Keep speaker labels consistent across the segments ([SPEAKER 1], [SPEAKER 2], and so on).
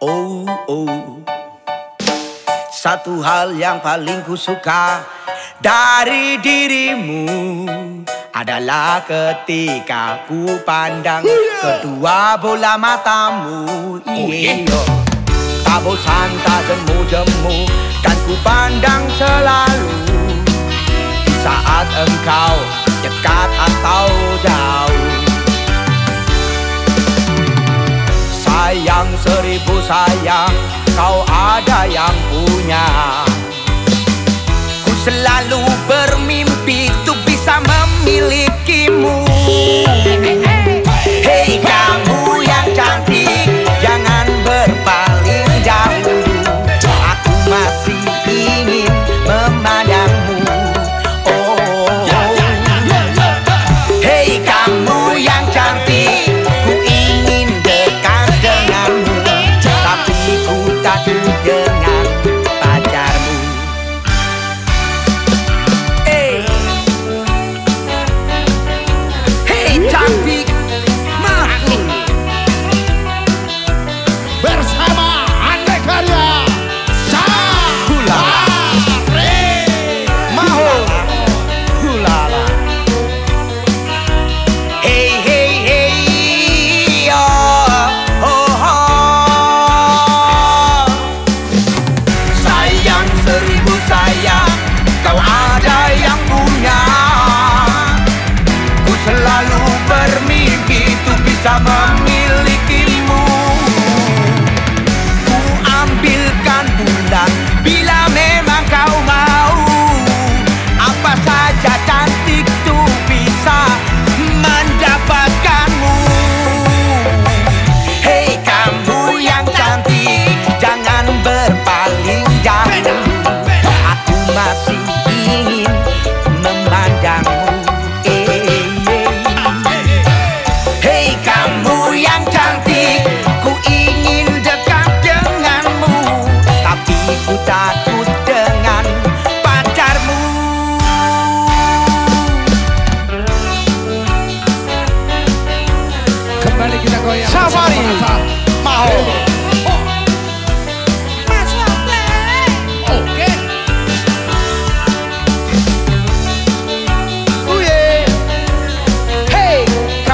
[SPEAKER 1] Oh, oh. Satu hal yang paling ku suka dari dirimu adalah ketika ku pandang kedua bola matamu. Iya, tak bosan tak jemu-jemu dan ku pandang selalu di saat engkau dekat atau sayang Kau ada yang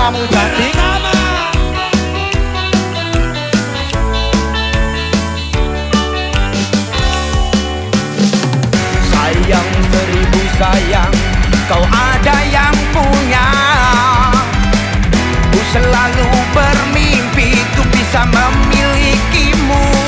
[SPEAKER 1] kamu tadi Sayang seribu sayang Kau ada yang punya. Ku selalu bermimpi Ku bisa memilikimu.